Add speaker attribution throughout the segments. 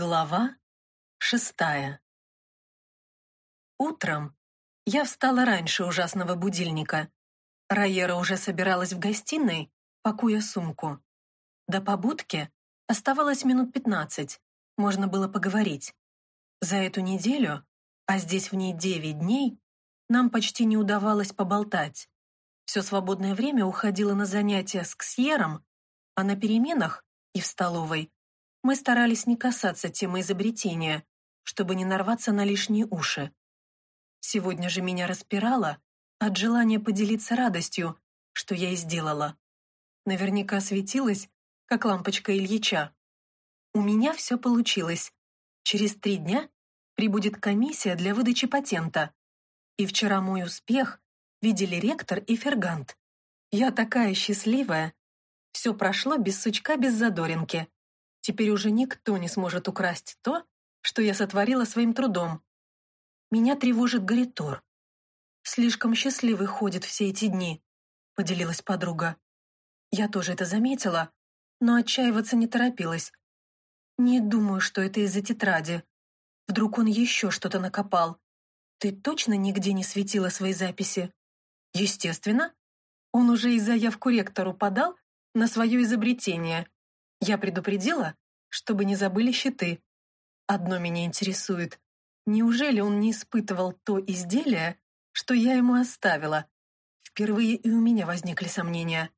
Speaker 1: Глава шестая Утром я встала раньше ужасного будильника. Райера уже собиралась в гостиной, пакуя сумку. До побудки оставалось минут пятнадцать, можно было поговорить. За эту неделю, а здесь в ней девять дней, нам почти не удавалось поболтать. Все свободное время уходило на занятия с Ксьером, а на переменах и в столовой мы старались не касаться темы изобретения, чтобы не нарваться на лишние уши. Сегодня же меня распирало от желания поделиться радостью, что я и сделала. Наверняка светилась, как лампочка Ильича. У меня все получилось. Через три дня прибудет комиссия для выдачи патента. И вчера мой успех видели ректор и фергант. Я такая счастливая. Все прошло без сучка, без задоринки. Теперь уже никто не сможет украсть то, что я сотворила своим трудом. Меня тревожит Гаритор. Слишком счастливый ходит все эти дни, поделилась подруга. Я тоже это заметила, но отчаиваться не торопилась. Не думаю, что это из-за тетради. Вдруг он еще что-то накопал. Ты точно нигде не светила свои записи? Естественно. Он уже и заявку ректору подал на свое изобретение. Я предупредила, чтобы не забыли щиты. Одно меня интересует. Неужели он не испытывал то изделие, что я ему оставила? Впервые и у меня возникли сомнения.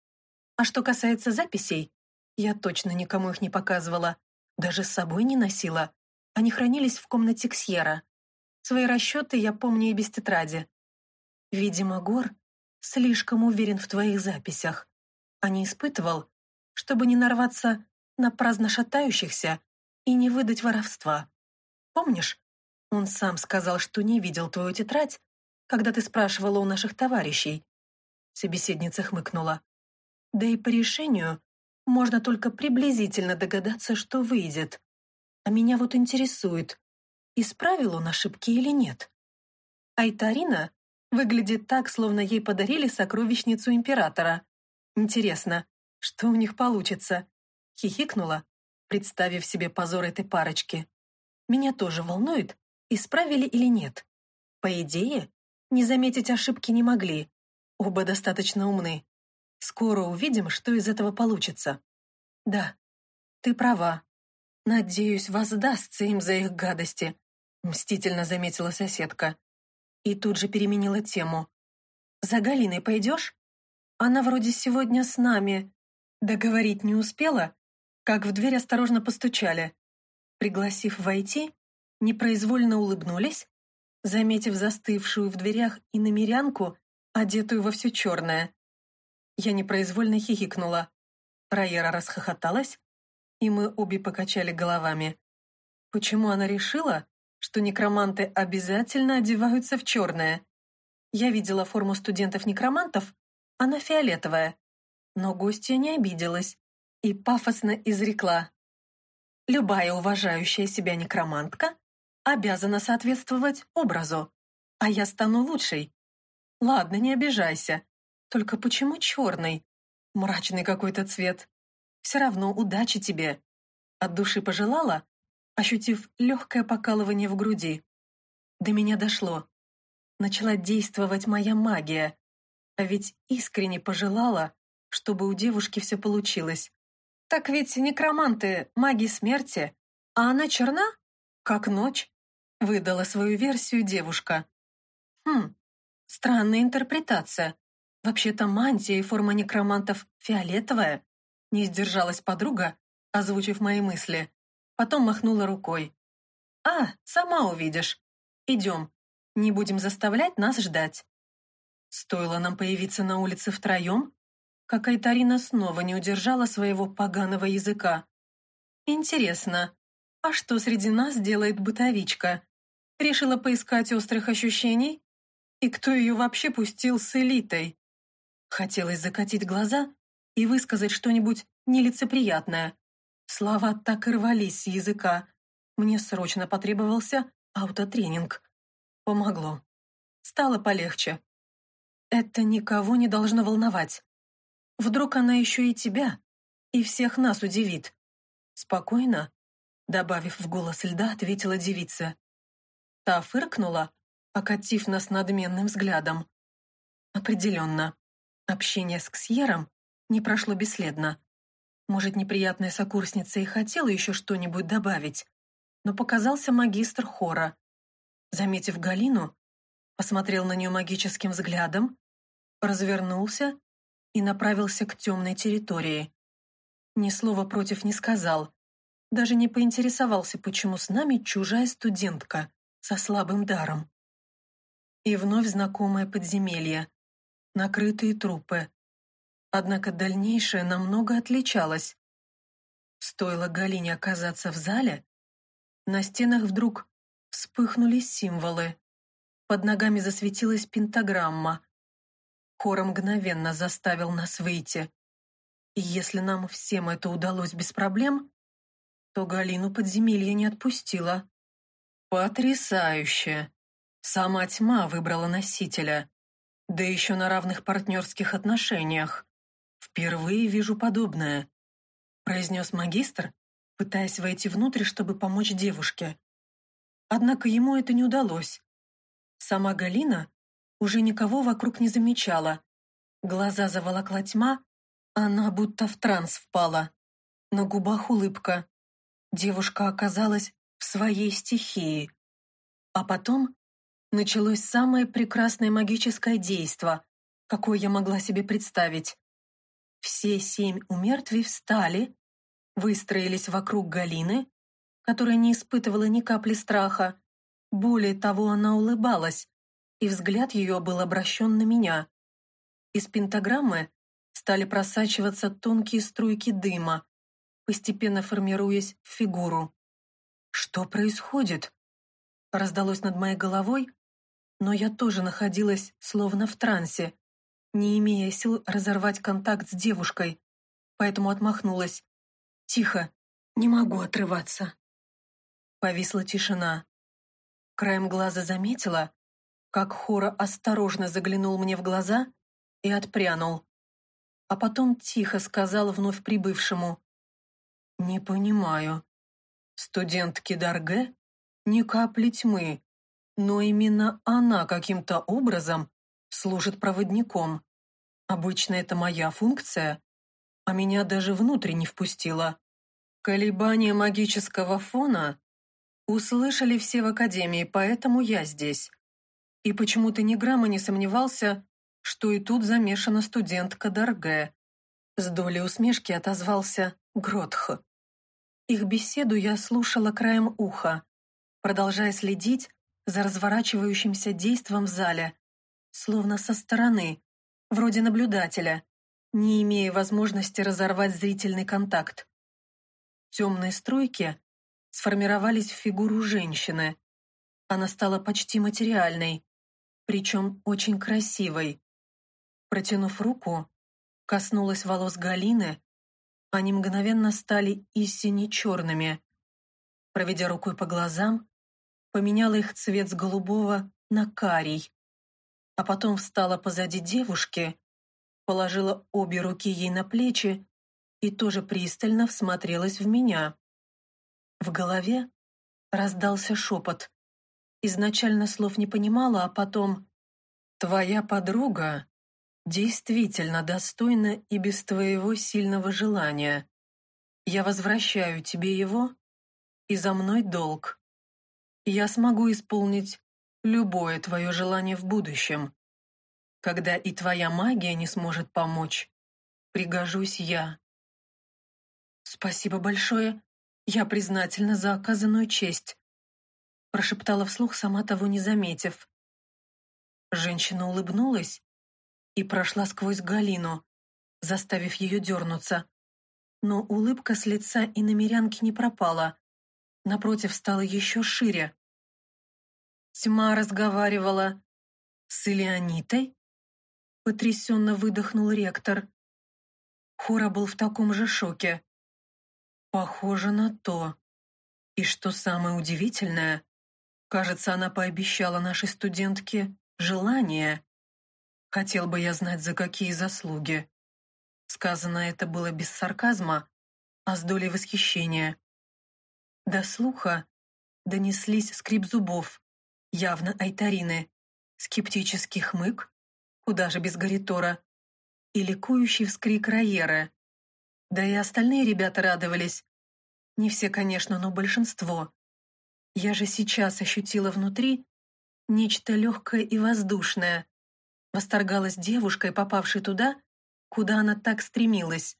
Speaker 1: А что касается записей, я точно никому их не показывала. Даже с собой не носила. Они хранились в комнате Ксьера. Свои расчеты я помню и без тетради. Видимо, Гор слишком уверен в твоих записях, а не испытывал, чтобы не нарваться на праздно шатающихся и не выдать воровства. Помнишь, он сам сказал, что не видел твою тетрадь, когда ты спрашивала у наших товарищей. Собеседница хмыкнула. Да и по решению можно только приблизительно догадаться, что выйдет. А меня вот интересует, исправил он ошибки или нет. Айтарина выглядит так, словно ей подарили сокровищницу императора. Интересно, что у них получится? Хихикнула, представив себе позор этой парочки. Меня тоже волнует, исправили или нет. По идее, не заметить ошибки не могли. Оба достаточно умны. Скоро увидим, что из этого получится. Да, ты права. Надеюсь, воздастся им за их гадости, мстительно заметила соседка. И тут же переменила тему. За Галиной пойдешь? Она вроде сегодня с нами. Договорить не успела, как в дверь осторожно постучали. Пригласив войти, непроизвольно улыбнулись, заметив застывшую в дверях и намерянку, одетую во все черное. Я непроизвольно хихикнула. Райера расхохоталась, и мы обе покачали головами. Почему она решила, что некроманты обязательно одеваются в черное? Я видела форму студентов-некромантов, она фиолетовая. Но гостья не обиделась и пафосно изрекла. Любая уважающая себя некромантка обязана соответствовать образу, а я стану лучшей. Ладно, не обижайся. Только почему черный? Мрачный какой-то цвет. Все равно удачи тебе. От души пожелала, ощутив легкое покалывание в груди. До меня дошло. Начала действовать моя магия. А ведь искренне пожелала, чтобы у девушки все получилось. Так ведь некроманты — маги смерти, а она черна, как ночь, выдала свою версию девушка. Хм, странная интерпретация. Вообще-то мантия и форма некромантов фиолетовая. Не сдержалась подруга, озвучив мои мысли. Потом махнула рукой. «А, сама увидишь. Идем. Не будем заставлять нас ждать». Стоило нам появиться на улице втроем, как Айтарина снова не удержала своего поганого языка. «Интересно, а что среди нас делает бытовичка? Решила поискать острых ощущений? И кто ее вообще пустил с элитой?» Хотелось закатить глаза и высказать что-нибудь нелицеприятное. Слова так и рвались с языка. Мне срочно потребовался аутотренинг. Помогло. Стало полегче. Это никого не должно волновать. Вдруг она еще и тебя, и всех нас удивит. Спокойно, Добавив в голос льда, ответила девица. Та фыркнула, окатив нас надменным взглядом. Определенно, общение с Ксьером не прошло бесследно. Может, неприятная сокурсница и хотела еще что-нибудь добавить, но показался магистр хора. Заметив Галину, посмотрел на нее магическим взглядом, развернулся и направился к темной территории. Ни слова против не сказал, даже не поинтересовался, почему с нами чужая студентка со слабым даром. И вновь знакомое подземелье, накрытые трупы. Однако дальнейшее намного отличалось. Стоило Галине оказаться в зале, на стенах вдруг вспыхнули символы. Под ногами засветилась пентаграмма. Хор мгновенно заставил нас выйти. И если нам всем это удалось без проблем, то Галину подземелье не отпустила. Потрясающе! Сама тьма выбрала носителя. Да еще на равных партнерских отношениях. Впервые вижу подобное, произнес магистр, пытаясь войти внутрь, чтобы помочь девушке. Однако ему это не удалось. Сама Галина уже никого вокруг не замечала. Глаза заволокла тьма, она будто в транс впала. На губах улыбка. Девушка оказалась в своей стихии. А потом началось самое прекрасное магическое действо, какое я могла себе представить. Все семь умертвий встали, выстроились вокруг Галины, которая не испытывала ни капли страха. Более того, она улыбалась, и взгляд ее был обращен на меня. Из пентаграммы стали просачиваться тонкие струйки дыма, постепенно формируясь в фигуру. «Что происходит?» Раздалось над моей головой, но я тоже находилась словно в трансе, не имея сил разорвать контакт с девушкой, поэтому отмахнулась. «Тихо, не могу отрываться». Повисла тишина. Краем глаза заметила, как Хора осторожно заглянул мне в глаза и отпрянул. А потом тихо сказал вновь прибывшему. «Не понимаю. Студентки Дарге? Ни капли тьмы. Но именно она каким-то образом служит проводником. Обычно это моя функция, а меня даже внутрь не впустила. Колебания магического фона услышали все в Академии, поэтому я здесь. И почему-то ни грамма не сомневался, что и тут замешана студентка Дарге. С долей усмешки отозвался Гротх. Их беседу я слушала краем уха, продолжая следить за разворачивающимся действом в зале, словно со стороны, вроде наблюдателя, не имея возможности разорвать зрительный контакт. Темные струйки сформировались в фигуру женщины. Она стала почти материальной, причем очень красивой. Протянув руку, коснулась волос Галины, они мгновенно стали истине черными. Проведя рукой по глазам, поменяла их цвет с голубого на карий, а потом встала позади девушки, положила обе руки ей на плечи и тоже пристально всмотрелась в меня. В голове раздался шепот. Изначально слов не понимала, а потом «Твоя подруга действительно достойна и без твоего сильного желания. Я возвращаю тебе его, и за мной долг. Я смогу исполнить любое твое желание в будущем. Когда и твоя магия не сможет помочь, пригожусь я. Спасибо большое. Я признательна за оказанную честь. Прошептала вслух, сама того не заметив. Женщина улыбнулась и прошла сквозь Галину, заставив ее дернуться. Но улыбка с лица и намерянки не пропала. Напротив, стала еще шире. Тьма разговаривала с Илеонитой? Потрясенно выдохнул ректор. Хора был в таком же шоке. Похоже на то. И что самое удивительное, кажется, она пообещала нашей студентке желание. Хотел бы я знать, за какие заслуги. Сказано это было без сарказма, а с долей восхищения. До слуха донеслись скрип зубов, явно айтарины, скептический хмык, куда же без гаритора, и ликующий вскрик Райеры. Да и остальные ребята радовались. Не все, конечно, но большинство. Я же сейчас ощутила внутри нечто легкое и воздушное. Восторгалась девушкой, попавшей туда, куда она так стремилась.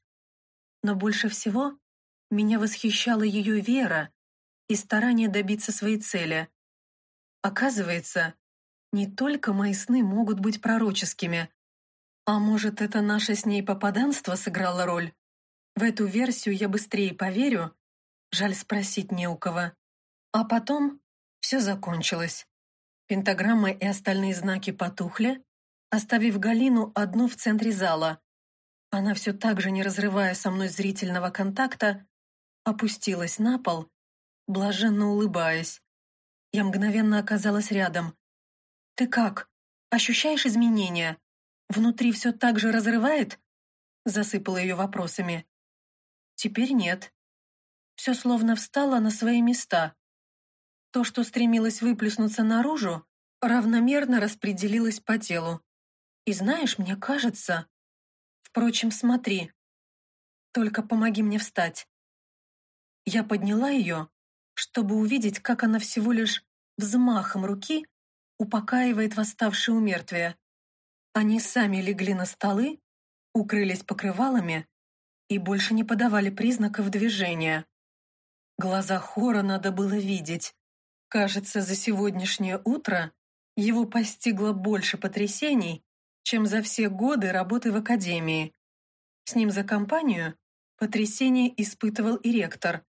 Speaker 1: Но больше всего меня восхищала ее вера и старание добиться своей цели. Оказывается, не только мои сны могут быть пророческими. А может, это наше с ней попаданство сыграло роль? В эту версию я быстрее поверю. Жаль спросить не у кого. А потом все закончилось. Пентаграммы и остальные знаки потухли, оставив Галину одну в центре зала. Она все так же, не разрывая со мной зрительного контакта, опустилась на пол, блаженно улыбаясь. Я мгновенно оказалась рядом. «Ты как? Ощущаешь изменения? Внутри все так же разрывает?» Засыпала ее вопросами. «Теперь нет. Все словно встало на свои места. То, что стремилось выплеснуться наружу, равномерно распределилось по телу. И знаешь, мне кажется... Впрочем, смотри. Только помоги мне встать. Я подняла ее, чтобы увидеть, как она всего лишь взмахом руки упокаивает восставшие умертвия. Они сами легли на столы, укрылись покрывалами и больше не подавали признаков движения. Глаза Хора надо было видеть. Кажется, за сегодняшнее утро его постигло больше потрясений, чем за все годы работы в академии. С ним за компанию потрясение испытывал и ректор.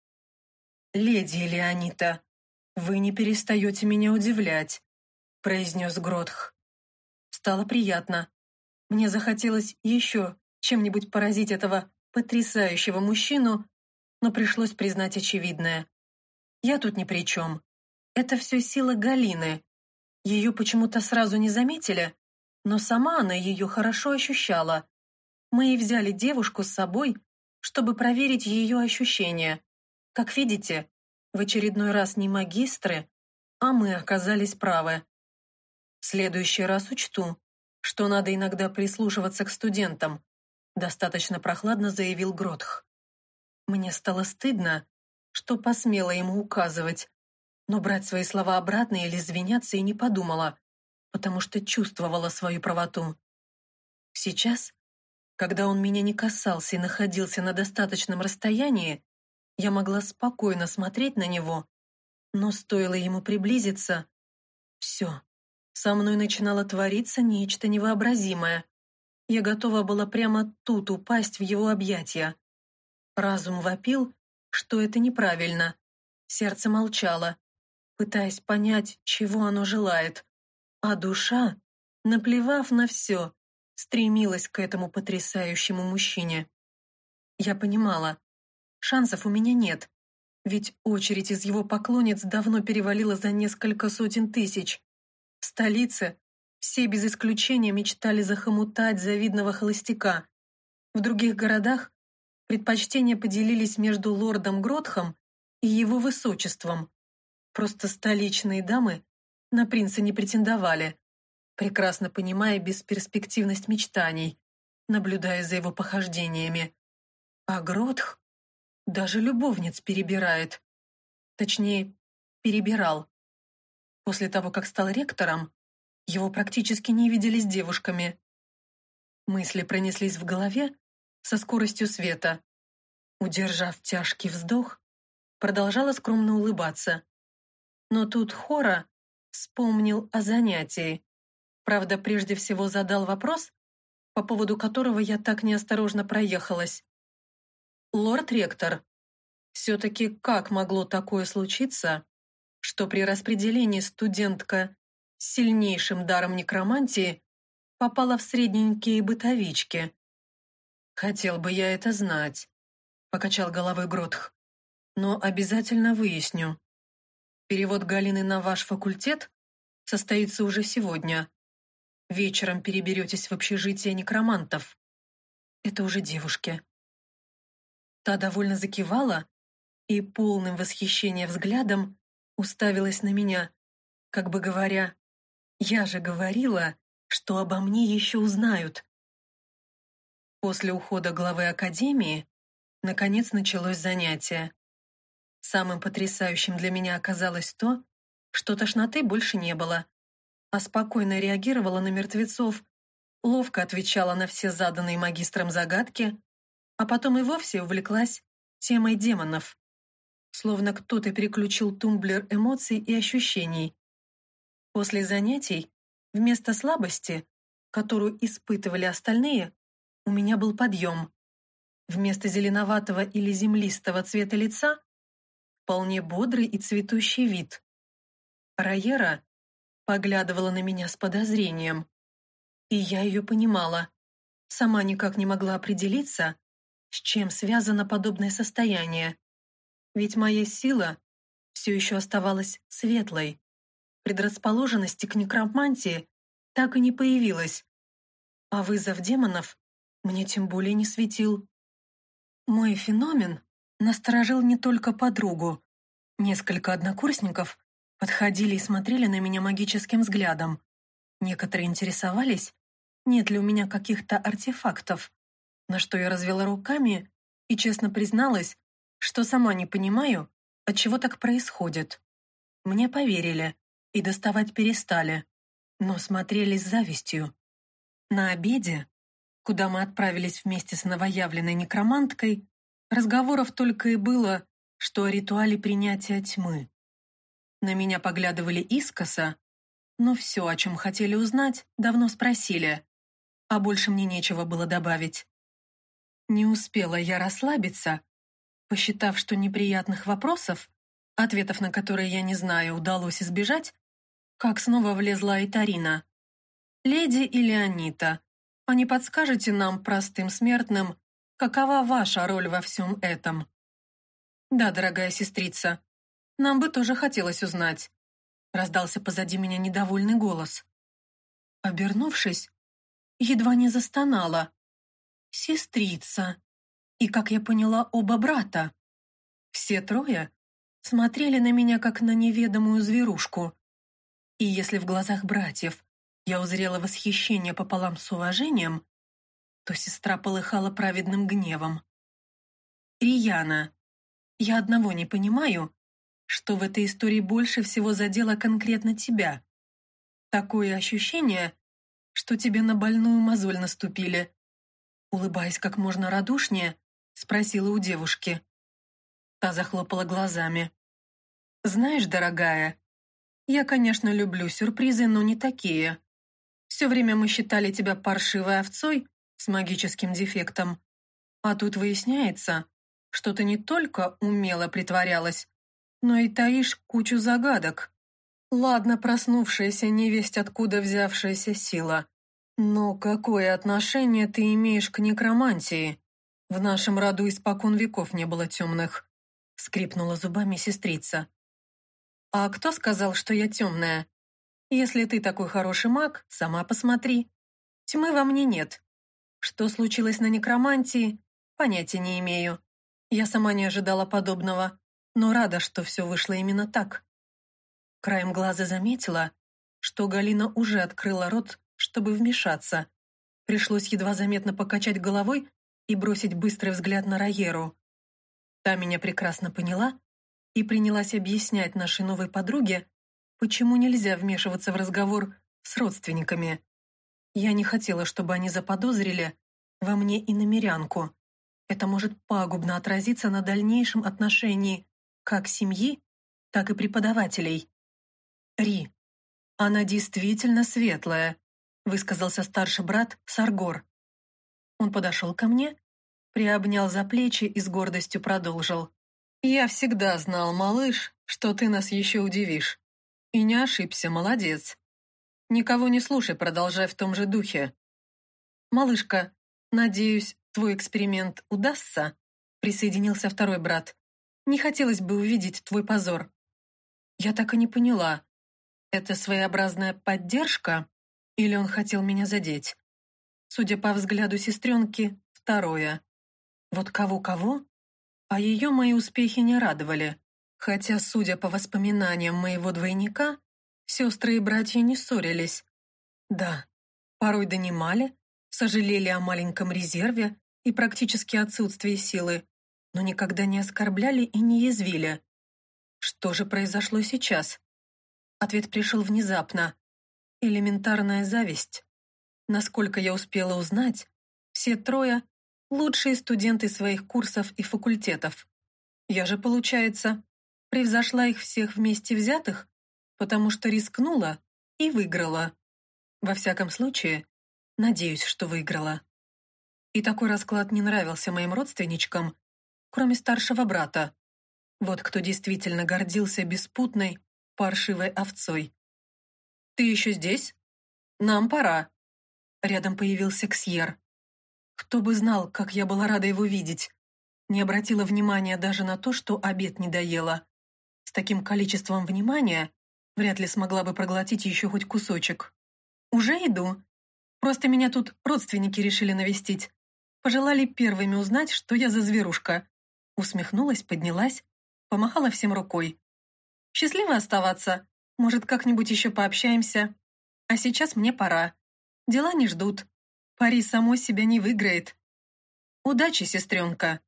Speaker 1: «Леди Леонита, вы не перестаете меня удивлять», произнес Гротх. Стало приятно. Мне захотелось еще чем-нибудь поразить этого потрясающего мужчину, но пришлось признать очевидное. Я тут ни при чем. Это все сила Галины. Ее почему-то сразу не заметили, но сама она ее хорошо ощущала. Мы и взяли девушку с собой, чтобы проверить ее ощущения. Как видите, в очередной раз не магистры, а мы оказались правы. В следующий раз учту, что надо иногда прислушиваться к студентам, достаточно прохладно заявил Гротх. Мне стало стыдно, что посмела ему указывать, но брать свои слова обратно или извиняться и не подумала, потому что чувствовала свою правоту. Сейчас, когда он меня не касался и находился на достаточном расстоянии, я могла спокойно смотреть на него, но стоило ему приблизиться, все, со мной начинало твориться нечто невообразимое. Я готова была прямо тут упасть в его объятия. Разум вопил, что это неправильно. Сердце молчало, пытаясь понять, чего оно желает. А душа, наплевав на все, стремилась к этому потрясающему мужчине. Я понимала, шансов у меня нет, ведь очередь из его поклонниц давно перевалила за несколько сотен тысяч. В столице все без исключения мечтали захомутать завидного холостяка. В других городах предпочтения поделились между лордом Гротхом и его высочеством. Просто столичные дамы на принца не претендовали, прекрасно понимая бесперспективность мечтаний, наблюдая за его похождениями. А Гротх даже любовниц перебирает. Точнее, перебирал. После того, как стал ректором, его практически не видели с девушками. Мысли пронеслись в голове со скоростью света. Удержав тяжкий вздох, продолжала скромно улыбаться. Но тут Хора вспомнил о занятии. Правда, прежде всего задал вопрос, по поводу которого я так неосторожно проехалась. «Лорд-ректор, все-таки как могло такое случиться, что при распределении студентка с сильнейшим даром некромантии попала в средненькие бытовички?» «Хотел бы я это знать», — покачал головой Гротх. «Но обязательно выясню». Перевод Галины на ваш факультет состоится уже сегодня. Вечером переберетесь в общежитие некромантов. Это уже девушки. Та довольно закивала, и полным восхищения взглядом уставилась на меня, как бы говоря, «Я же говорила, что обо мне еще узнают». После ухода главы Академии наконец началось занятие. Самым потрясающим для меня оказалось то, что тошноты больше не было, а спокойно реагировала на мертвецов, ловко отвечала на все заданные магистром загадки, а потом и вовсе увлеклась темой демонов. Словно кто-то переключил тумблер эмоций и ощущений. После занятий, вместо слабости, которую испытывали остальные, у меня был подъем. Вместо зеленоватого или землистого цвета лица вполне бодрый и цветущий вид. Райера поглядывала на меня с подозрением. И я ее понимала. Сама никак не могла определиться, с чем связано подобное состояние. Ведь моя сила все еще оставалась светлой. Предрасположенности к некромантии так и не появилась. А вызов демонов мне тем более не светил. Мой феномен насторожил не только подругу. Несколько однокурсников подходили и смотрели на меня магическим взглядом. Некоторые интересовались, нет ли у меня каких-то артефактов, на что я развела руками и честно призналась, что сама не понимаю, от чего так происходит. Мне поверили и доставать перестали, но смотрели с завистью. На обеде, куда мы отправились вместе с новоявленной некроманткой, разговоров только и было, что о ритуале принятия тьмы. На меня поглядывали искоса, но все, о чем хотели узнать, давно спросили, а больше мне нечего было добавить. Не успела я расслабиться, посчитав, что неприятных вопросов, ответов на которые я не знаю, удалось избежать, как снова влезла Айтарина. «Леди или Анита, а не подскажете нам, простым смертным, какова ваша роль во всем этом?» «Да, дорогая сестрица, нам бы тоже хотелось узнать», раздался позади меня недовольный голос. Обернувшись, едва не застонала. «Сестрица!» И, как я поняла, оба брата. Все трое смотрели на меня, как на неведомую зверушку. И если в глазах братьев я узрела восхищение пополам с уважением, то сестра полыхала праведным гневом. «Рияна, я одного не понимаю, что в этой истории больше всего задело конкретно тебя. Такое ощущение, что тебе на больную мозоль наступили. Улыбаясь как можно радушнее, спросила у девушки. Та захлопала глазами. «Знаешь, дорогая, я, конечно, люблю сюрпризы, но не такие. Все время мы считали тебя паршивой овцой с магическим дефектом. А тут выясняется, что ты не только умело притворялась, но и таишь кучу загадок. Ладно, проснувшаяся невесть, откуда взявшаяся сила. Но какое отношение ты имеешь к некромантии? В нашем роду испокон веков не было темных. Скрипнула зубами сестрица. А кто сказал, что я темная? Если ты такой хороший маг, сама посмотри. Тьмы во мне нет. Что случилось на некромантии, понятия не имею. Я сама не ожидала подобного но рада, что все вышло именно так. Краем глаза заметила, что Галина уже открыла рот, чтобы вмешаться. Пришлось едва заметно покачать головой и бросить быстрый взгляд на Райеру. Та меня прекрасно поняла и принялась объяснять нашей новой подруге, почему нельзя вмешиваться в разговор с родственниками. Я не хотела, чтобы они заподозрили во мне и намерянку. Это может пагубно отразиться на дальнейшем отношении как семьи, так и преподавателей. Ри, она действительно светлая, высказался старший брат Саргор. Он подошел ко мне, приобнял за плечи и с гордостью продолжил. «Я всегда знал, малыш, что ты нас еще удивишь. И не ошибся, молодец. Никого не слушай, продолжай в том же духе. Малышка, надеюсь, твой эксперимент удастся?» Присоединился второй брат. Не хотелось бы увидеть твой позор. Я так и не поняла, это своеобразная поддержка или он хотел меня задеть? Судя по взгляду сестренки, второе. Вот кого-кого, А ее мои успехи не радовали. Хотя, судя по воспоминаниям моего двойника, сестры и братья не ссорились. Да, порой донимали, сожалели о маленьком резерве и практически отсутствии силы, но никогда не оскорбляли и не язвили. Что же произошло сейчас? Ответ пришел внезапно. Элементарная зависть. Насколько я успела узнать, все трое — лучшие студенты своих курсов и факультетов. Я же, получается, превзошла их всех вместе взятых, потому что рискнула и выиграла. Во всяком случае, надеюсь, что выиграла. И такой расклад не нравился моим родственничкам, кроме старшего брата. Вот кто действительно гордился беспутной, паршивой овцой. «Ты еще здесь? Нам пора!» Рядом появился Ксьер. Кто бы знал, как я была рада его видеть. Не обратила внимания даже на то, что обед не доела. С таким количеством внимания вряд ли смогла бы проглотить еще хоть кусочек. «Уже иду. Просто меня тут родственники решили навестить. Пожелали первыми узнать, что я за зверушка». Усмехнулась, поднялась, помахала всем рукой. «Счастливо оставаться. Может, как-нибудь еще пообщаемся. А сейчас мне пора. Дела не ждут. Пари само себя не выиграет. Удачи, сестренка!»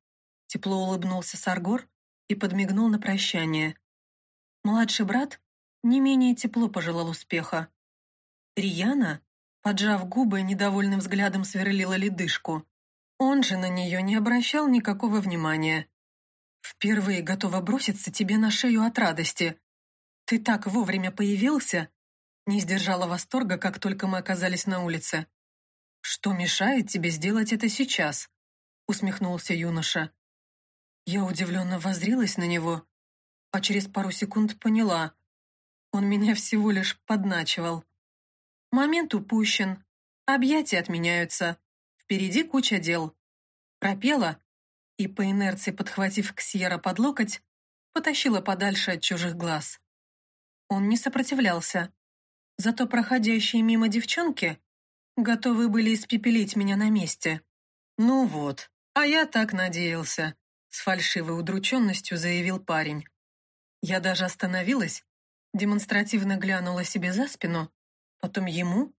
Speaker 1: Тепло улыбнулся Саргор и подмигнул на прощание. Младший брат не менее тепло пожелал успеха. Рияна, поджав губы, недовольным взглядом сверлила ледышку. Он же на нее не обращал никакого внимания. «Впервые готова броситься тебе на шею от радости. Ты так вовремя появился!» Не сдержала восторга, как только мы оказались на улице. «Что мешает тебе сделать это сейчас?» усмехнулся юноша. Я удивленно воззрилась на него, а через пару секунд поняла. Он меня всего лишь подначивал. Момент упущен, объятия отменяются, впереди куча дел. Пропела и, по инерции подхватив Ксьера под локоть, потащила подальше от чужих глаз. Он не сопротивлялся, зато проходящие мимо девчонки готовы были испепелить меня на месте. «Ну вот, а я так надеялся», — с фальшивой удрученностью заявил парень. Я даже остановилась, демонстративно глянула себе за спину, потом ему,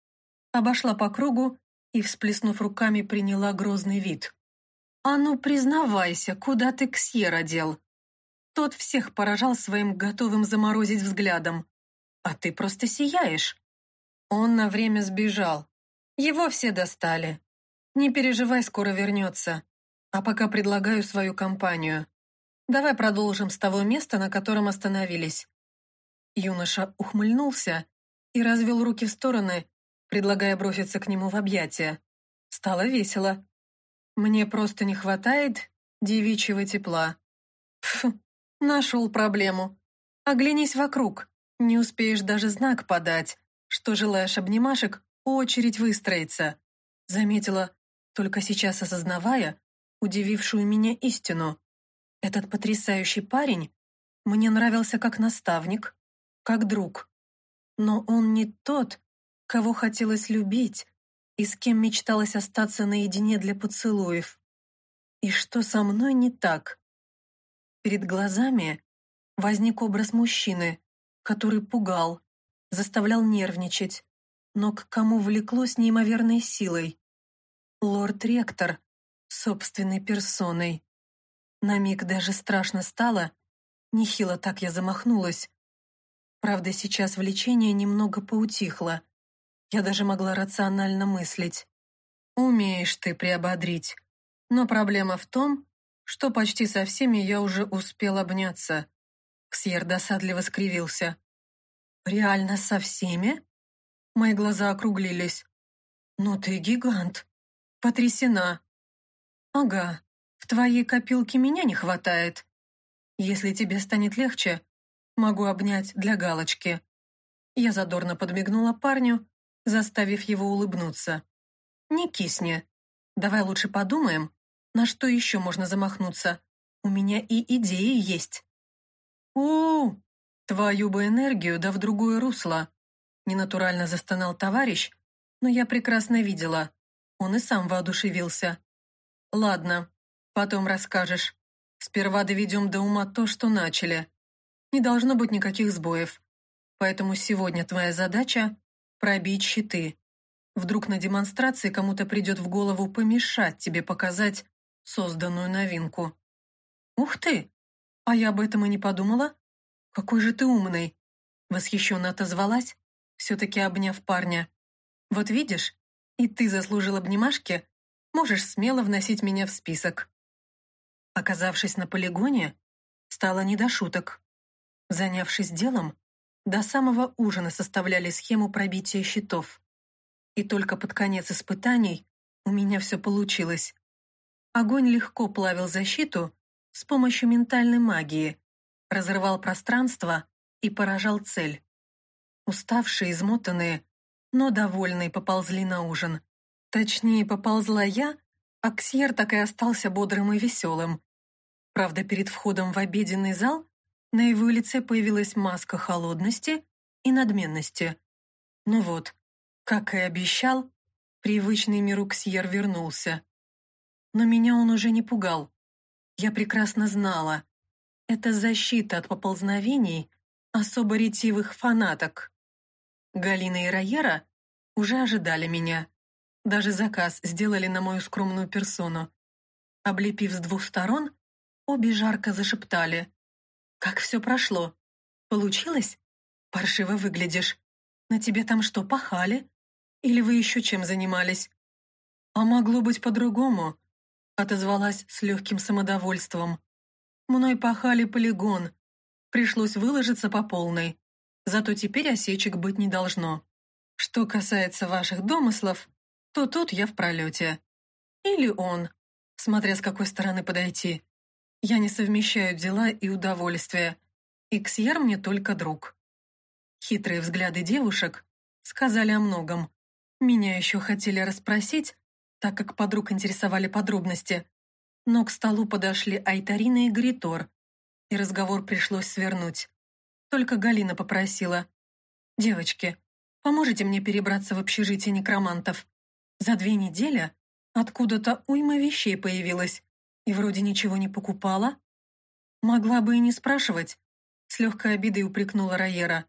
Speaker 1: обошла по кругу и, всплеснув руками, приняла грозный вид. «А ну, признавайся, куда ты Ксьера дел?» Тот всех поражал своим готовым заморозить взглядом. «А ты просто сияешь!» Он на время сбежал. Его все достали. Не переживай, скоро вернется. А пока предлагаю свою компанию. Давай продолжим с того места, на котором остановились». Юноша ухмыльнулся и развел руки в стороны, предлагая броситься к нему в объятия. Стало весело. «Мне просто не хватает девичьего тепла». Фу, нашел проблему. Оглянись вокруг, не успеешь даже знак подать, что желаешь обнимашек, очередь выстроится. Заметила, только сейчас осознавая, удивившую меня истину. Этот потрясающий парень мне нравился как наставник, как друг. Но он не тот, кого хотелось любить и с кем мечталось остаться наедине для поцелуев. И что со мной не так? Перед глазами возник образ мужчины, который пугал, заставлял нервничать, но к кому влекло с неимоверной силой. Лорд-ректор, собственной персоной. На миг даже страшно стало. Нехило так я замахнулась. Правда, сейчас влечение немного поутихло. Я даже могла рационально мыслить. Умеешь ты приободрить. Но проблема в том, что почти со всеми я уже успел обняться. Ксьер досадливо скривился. «Реально со всеми?» Мои глаза округлились. «Ну ты гигант!» Потрясена. «Ага, в твоей копилке меня не хватает. Если тебе станет легче, могу обнять для галочки». Я задорно подмигнула парню, заставив его улыбнуться. «Не кисни. Давай лучше подумаем, на что еще можно замахнуться. У меня и идеи есть». у, -у, -у твою бы энергию, да в другое русло!» Ненатурально застонал товарищ, но я прекрасно видела. Он и сам воодушевился. «Ладно, Потом расскажешь. Сперва доведем до ума то, что начали. Не должно быть никаких сбоев. Поэтому сегодня твоя задача — пробить щиты. Вдруг на демонстрации кому-то придет в голову помешать тебе показать созданную новинку. Ух ты! А я об этом и не подумала. Какой же ты умный! Восхищенно отозвалась, все-таки обняв парня. Вот видишь, и ты заслужил обнимашки, можешь смело вносить меня в список. Оказавшись на полигоне, стало не до шуток. Занявшись делом, до самого ужина составляли схему пробития щитов. И только под конец испытаний у меня все получилось. Огонь легко плавил защиту с помощью ментальной магии, разрывал пространство и поражал цель. Уставшие, измотанные, но довольные поползли на ужин. Точнее, поползла я, а Ксьер так и остался бодрым и веселым. Правда, перед входом в обеденный зал на его лице появилась маска холодности и надменности. Ну вот, как и обещал, привычный миру Ксьер вернулся. Но меня он уже не пугал. Я прекрасно знала. Это защита от поползновений особо ретивых фанаток. Галина и Райера уже ожидали меня. Даже заказ сделали на мою скромную персону. Облепив с двух сторон, обе жарко зашептали. «Как все прошло? Получилось? Паршиво выглядишь. На тебе там что, пахали? Или вы еще чем занимались?» «А могло быть по-другому», — отозвалась с легким самодовольством. «Мной пахали полигон. Пришлось выложиться по полной. Зато теперь осечек быть не должно. Что касается ваших домыслов, то тут я в пролете. Или он, смотря с какой стороны подойти. Я не совмещаю дела и удовольствия. И Ксьер мне только друг. Хитрые взгляды девушек сказали о многом. Меня еще хотели расспросить, так как подруг интересовали подробности. Но к столу подошли Айтарина и Гритор, и разговор пришлось свернуть. Только Галина попросила. «Девочки, поможете мне перебраться в общежитие некромантов? За две недели откуда-то уйма вещей появилась, и вроде ничего не покупала. Могла бы и не спрашивать». С легкой обидой упрекнула Райера.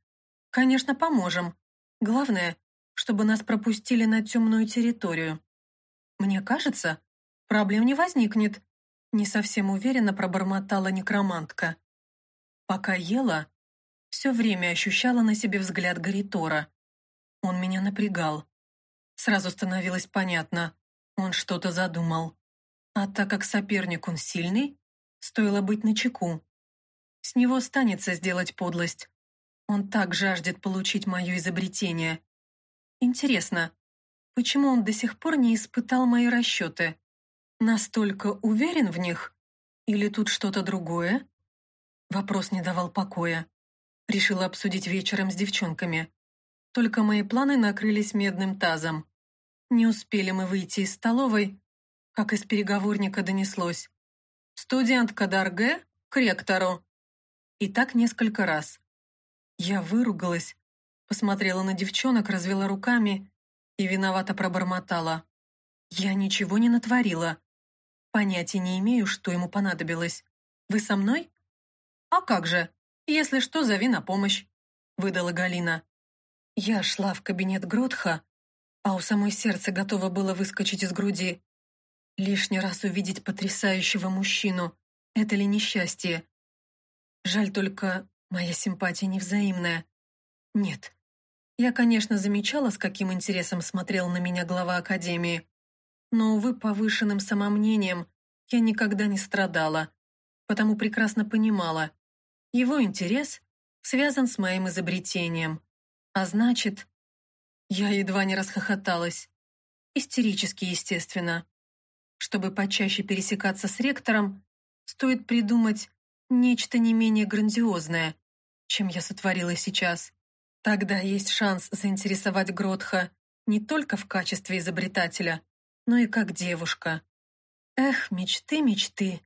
Speaker 1: «Конечно, поможем. Главное, чтобы нас пропустили на темную территорию. Мне кажется, проблем не возникнет», не совсем уверенно пробормотала некромантка. Пока ела, все время ощущала на себе взгляд Гаритора. Он меня напрягал. Сразу становилось понятно, он что-то задумал. А так как соперник он сильный, стоило быть начеку. С него станется сделать подлость. Он так жаждет получить мое изобретение. Интересно, почему он до сих пор не испытал мои расчеты? Настолько уверен в них? Или тут что-то другое? Вопрос не давал покоя. Решила обсудить вечером с девчонками. Только мои планы накрылись медным тазом. Не успели мы выйти из столовой, как из переговорника донеслось. «Студентка Дарге к ректору». И так несколько раз. Я выругалась, посмотрела на девчонок, развела руками и виновато пробормотала. «Я ничего не натворила. Понятия не имею, что ему понадобилось. Вы со мной?» «А как же?» «Если что, зови на помощь», — выдала Галина. Я шла в кабинет Гротха, а у самой сердце готово было выскочить из груди. Лишний раз увидеть потрясающего мужчину — это ли несчастье? Жаль только, моя симпатия невзаимная. Нет. Я, конечно, замечала, с каким интересом смотрел на меня глава Академии, но, увы, повышенным самомнением я никогда не страдала, потому прекрасно понимала — его интерес связан с моим изобретением. А значит, я едва не расхохоталась. Истерически, естественно. Чтобы почаще пересекаться с ректором, стоит придумать нечто не менее грандиозное, чем я сотворила сейчас. Тогда есть шанс заинтересовать Гротха не только в качестве изобретателя, но и как девушка. Эх, мечты, мечты.